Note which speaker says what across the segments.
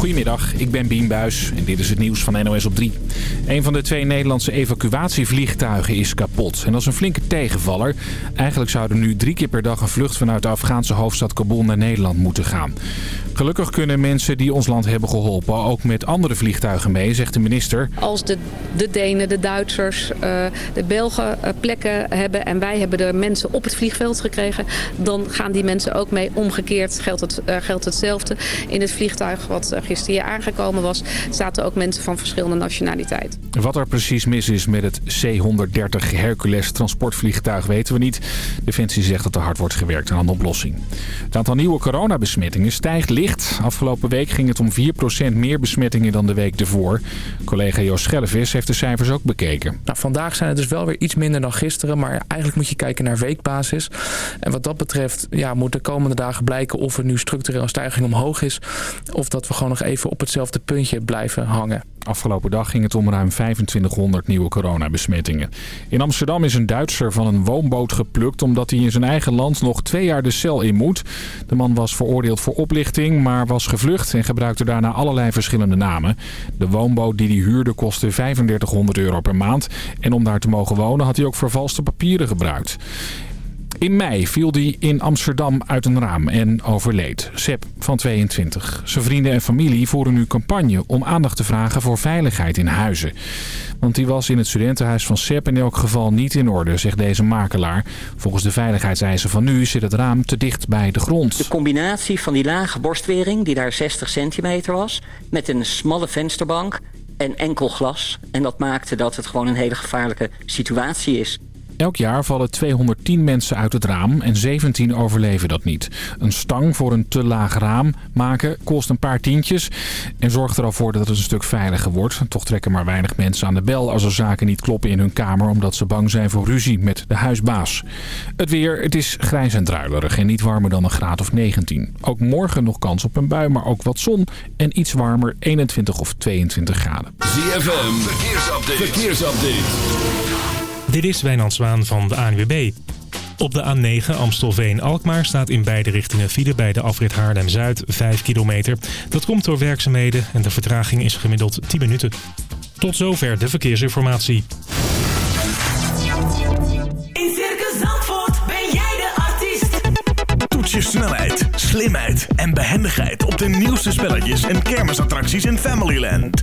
Speaker 1: Goedemiddag, ik ben Bien en dit is het nieuws van NOS op 3. Een van de twee Nederlandse evacuatievliegtuigen is kapot. En dat is een flinke tegenvaller. Eigenlijk zou er nu drie keer per dag een vlucht vanuit de Afghaanse hoofdstad Kabul naar Nederland moeten gaan. Gelukkig kunnen mensen die ons land hebben geholpen ook met andere vliegtuigen mee, zegt de minister.
Speaker 2: Als de, de Denen, de Duitsers, uh, de Belgen uh, plekken hebben en wij hebben de mensen op het vliegveld gekregen, dan gaan die mensen ook mee. Omgekeerd geldt, het, uh, geldt hetzelfde. In het vliegtuig wat gisteren hier aangekomen was, zaten ook mensen van verschillende nationaliteit.
Speaker 1: Wat er precies mis is met het C-130 Hercules transportvliegtuig weten we niet. Defensie zegt dat er hard wordt gewerkt aan een oplossing. Het aantal nieuwe coronabesmettingen stijgt licht. Afgelopen week ging het om 4% meer besmettingen dan de week ervoor. Collega Joost Schellevis heeft de cijfers ook bekeken.
Speaker 3: Nou, vandaag zijn het dus wel weer iets minder dan gisteren. Maar eigenlijk moet je kijken naar weekbasis. En wat dat betreft ja, moet de komende dagen blijken of er nu structureel een stijging omhoog is. Of dat we gewoon nog even op hetzelfde puntje blijven hangen.
Speaker 1: Afgelopen dag ging het om ruim 2500 nieuwe coronabesmettingen. In Amsterdam is een Duitser van een woonboot geplukt... omdat hij in zijn eigen land nog twee jaar de cel in moet. De man was veroordeeld voor oplichting, maar was gevlucht... en gebruikte daarna allerlei verschillende namen. De woonboot die hij huurde kostte 3500 euro per maand. En om daar te mogen wonen had hij ook vervalste papieren gebruikt. In mei viel hij in Amsterdam uit een raam en overleed. Sepp van 22. Zijn vrienden en familie voeren nu campagne om aandacht te vragen voor veiligheid in huizen. Want die was in het studentenhuis van Sepp in elk geval niet in orde, zegt deze makelaar. Volgens de veiligheidseisen van nu zit het raam te dicht bij de grond.
Speaker 4: De combinatie van die lage borstwering, die daar 60 centimeter was, met een smalle vensterbank en enkel glas. En dat maakte dat het gewoon een hele gevaarlijke situatie is.
Speaker 1: Elk jaar vallen 210 mensen uit het raam en 17 overleven dat niet. Een stang voor een te laag raam maken kost een paar tientjes en zorgt er al voor dat het een stuk veiliger wordt. Toch trekken maar weinig mensen aan de bel als er zaken niet kloppen in hun kamer omdat ze bang zijn voor ruzie met de huisbaas. Het weer, het is grijs en druilerig en niet warmer dan een graad of 19. Ook morgen nog kans op een bui, maar ook wat zon en iets warmer 21 of 22 graden.
Speaker 5: ZFM, verkeersupdate. verkeersupdate.
Speaker 6: Dit is Wijnand Zwaan van de ANWB. Op de A9 Amstelveen-Alkmaar staat in beide richtingen file bij de afrit Haarlem-Zuid 5 kilometer. Dat komt door werkzaamheden en de vertraging is gemiddeld 10 minuten. Tot zover de verkeersinformatie.
Speaker 7: In Circus Zandvoort ben jij de artiest.
Speaker 5: Toets je snelheid, slimheid en behendigheid op de nieuwste spelletjes en kermisattracties in Familyland.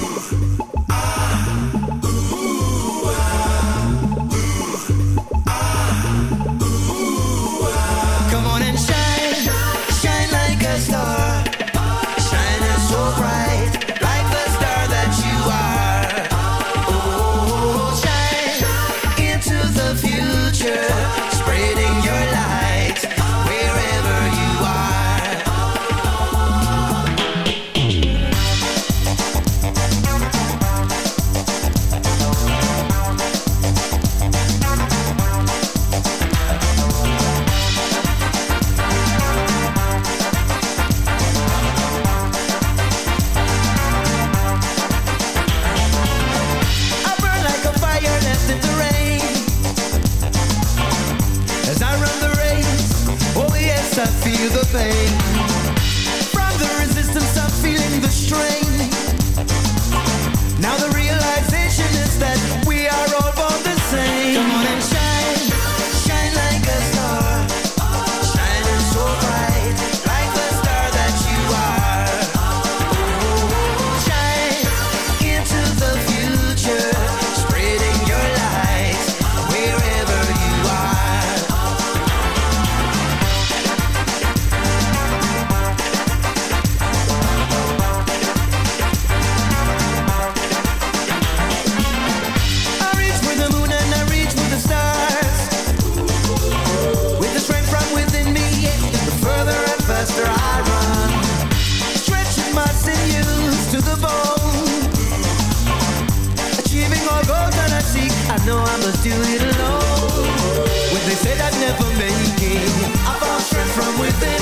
Speaker 8: When they
Speaker 9: said I'd never make it I found strength from within.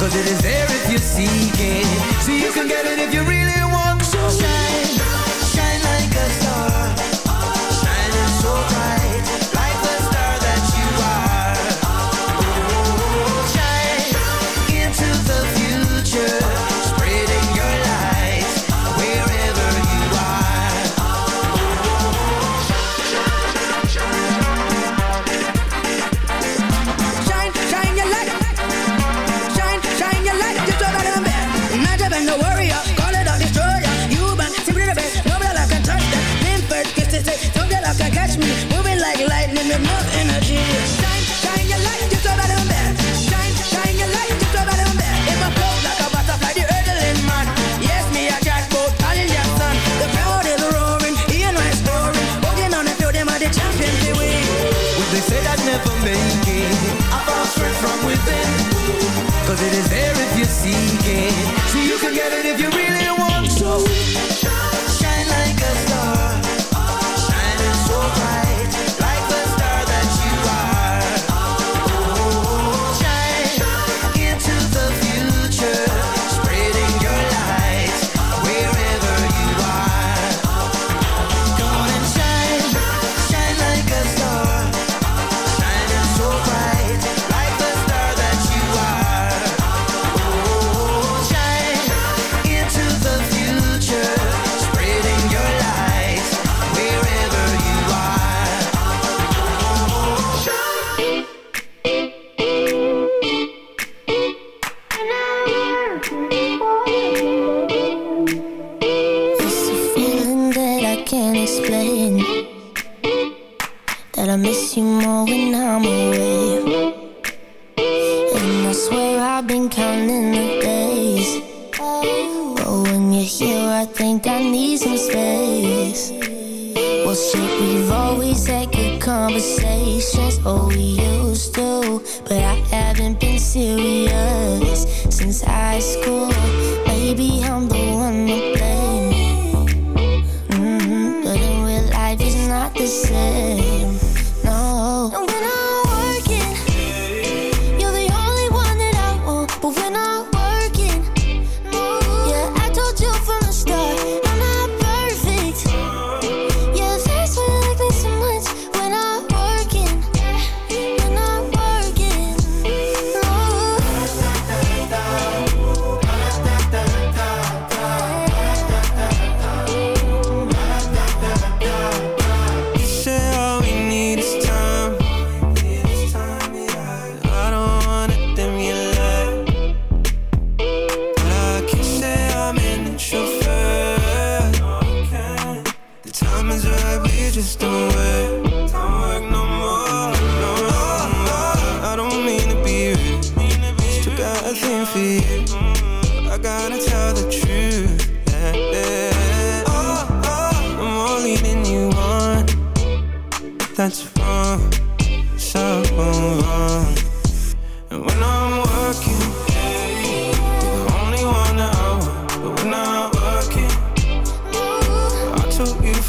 Speaker 9: Cause it is there if you seek it. So you can get it if you really want to shine.
Speaker 10: Cause it is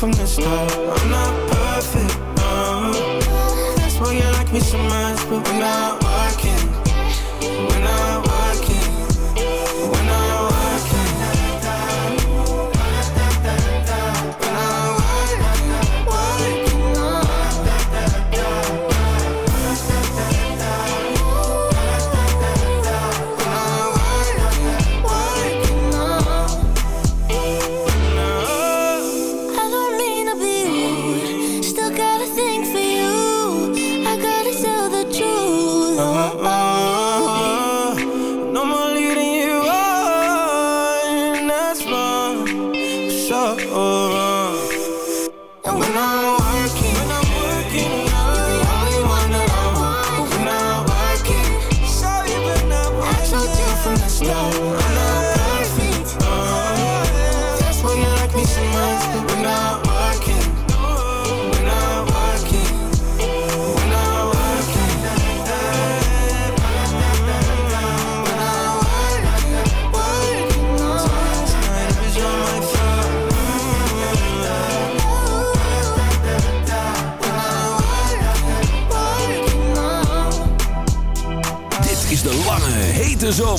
Speaker 10: from the start I'm not perfect, no. That's why you like me so much, but
Speaker 11: we're not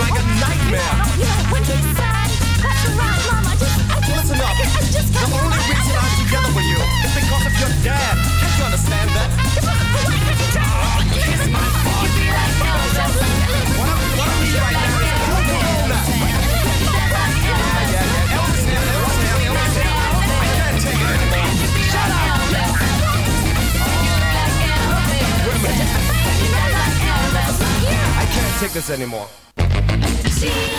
Speaker 12: like
Speaker 13: a nightmare
Speaker 12: You know, when he sang, cut your right, mom. I just, I
Speaker 13: Listen up.
Speaker 12: I, I just
Speaker 13: The only reason I'm together with you is because of your dad. Can't you understand that? I. I can't take this anymore.
Speaker 14: Papa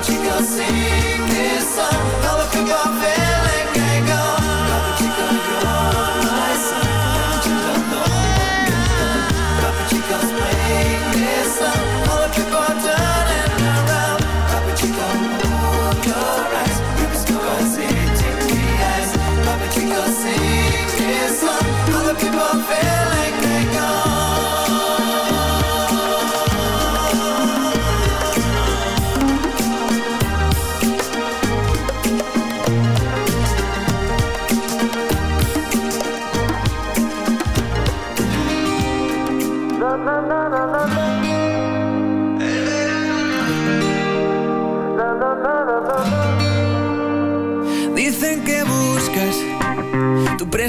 Speaker 14: but you can sing this song. All the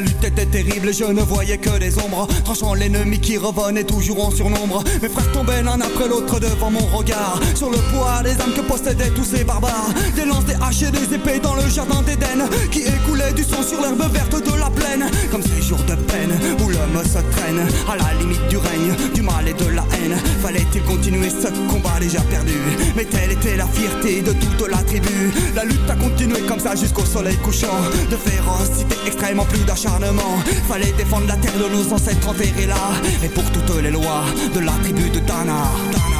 Speaker 15: La lutte était terrible je ne voyais que des ombres. Tranchant l'ennemi qui revenait toujours en surnombre. Mes frères tombaient l'un après l'autre devant mon regard. Sur le poids des âmes que possédaient tous ces barbares Des lances, des haches et des épées dans le jardin d'Éden Qui écoulait du sang sur l'herbe verte de la plaine. Comme ces jours de peine où l'homme se traîne À la limite du règne, du mal et de la haine Fallait-il continuer ce combat déjà perdu? Mais telle était la fierté de toute la tribu. La lutte a continué comme ça jusqu'au soleil couchant. De férocité extrêmement plus d'acharnement. Fallait défendre la terre de nos ancêtres enterrés là. Et pour toutes les lois de la tribu de Dana, Dana.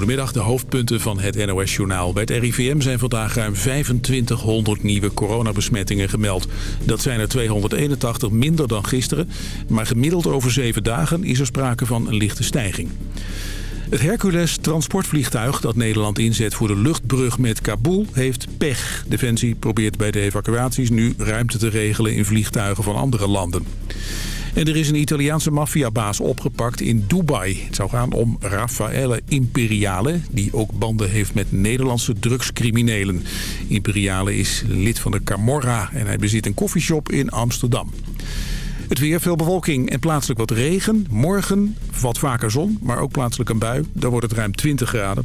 Speaker 16: Goedemiddag, de hoofdpunten van het NOS-journaal. Bij het RIVM zijn vandaag ruim 2500 nieuwe coronabesmettingen gemeld. Dat zijn er 281 minder dan gisteren. Maar gemiddeld over zeven dagen is er sprake van een lichte stijging. Het Hercules transportvliegtuig dat Nederland inzet voor de luchtbrug met Kabul heeft pech. Defensie probeert bij de evacuaties nu ruimte te regelen in vliegtuigen van andere landen. En er is een Italiaanse maffiabaas opgepakt in Dubai. Het zou gaan om Raffaele Imperiale, die ook banden heeft met Nederlandse drugscriminelen. Imperiale is lid van de Camorra en hij bezit een koffieshop in Amsterdam. Het weer, veel bewolking en plaatselijk wat regen. Morgen wat vaker zon, maar ook plaatselijk een bui. Dan wordt het ruim 20 graden.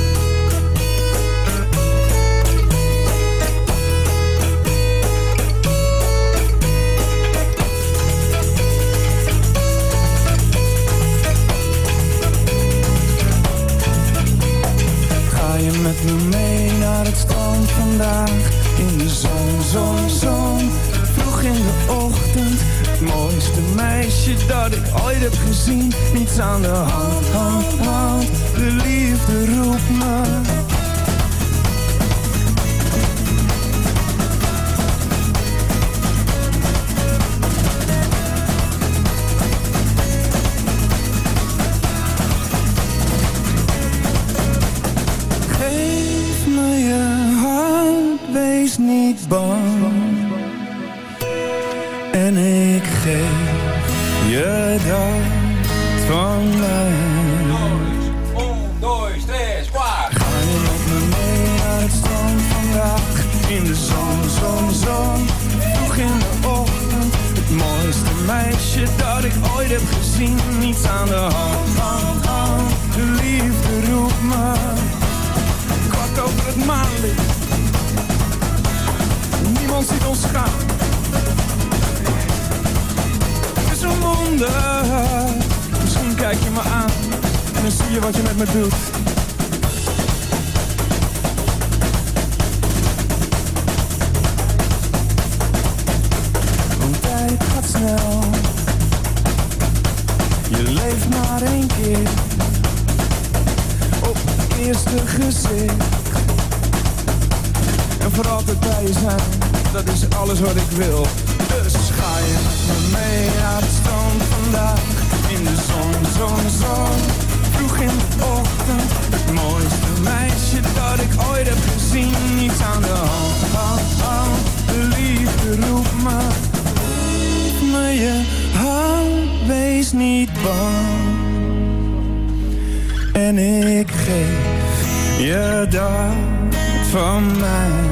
Speaker 17: En ik geef je dat van mij.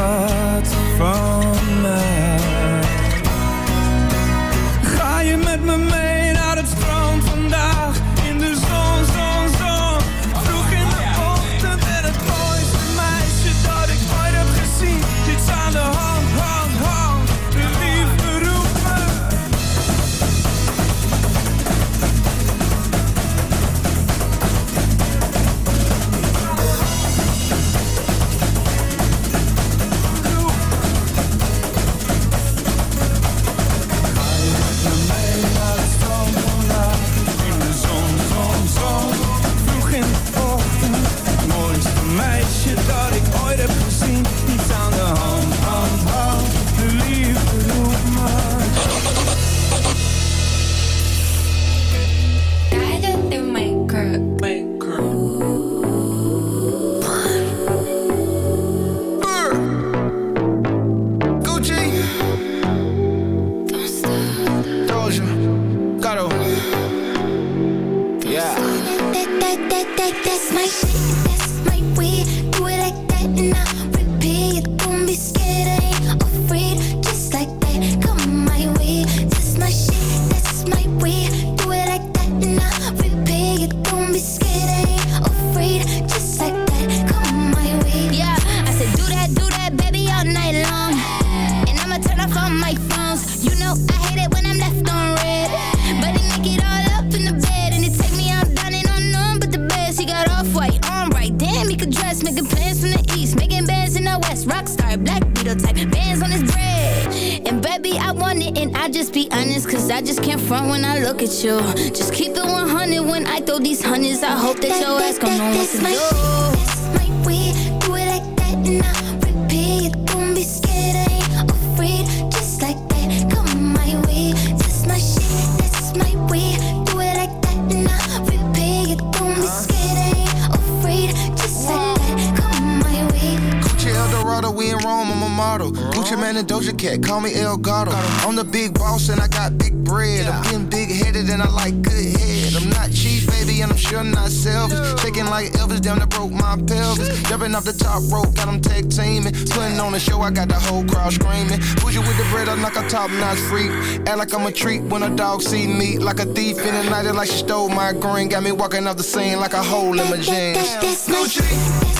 Speaker 18: love freak. Act like I'm a treat when a dog see me. Like a thief in the night, like she stole my green. Got me walking off the scene like a hole in my jeans.
Speaker 19: Gucci.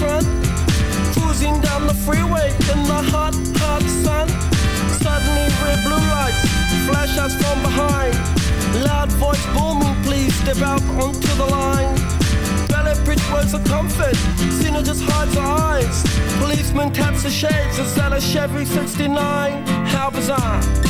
Speaker 20: Front. Cruising down the freeway in the hot, hot sun. Suddenly red blue lights flash us from behind. Loud voice booming, please step out onto the line. Ballet bridge words of comfort, Cena just hides her eyes. Policeman taps the shades, it's at a Chevy 69. How bizarre.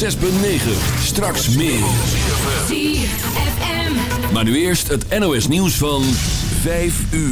Speaker 21: 6.9. Straks meer. Maar nu eerst het NOS nieuws van 5 uur.